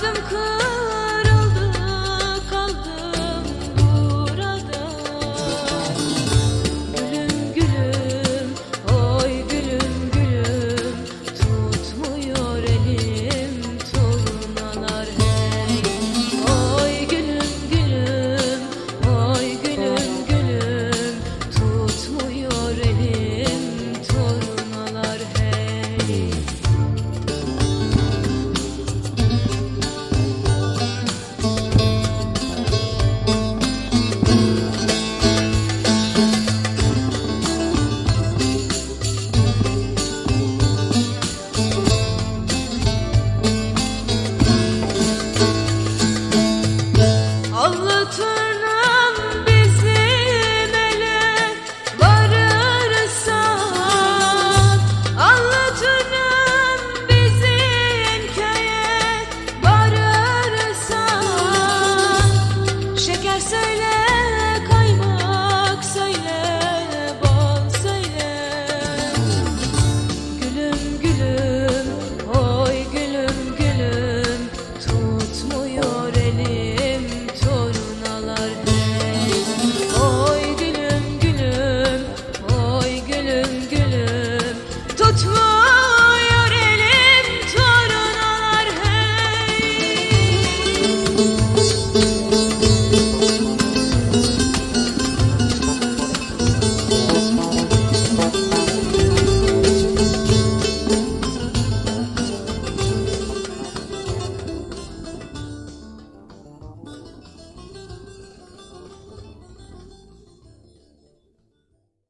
Kalbim kır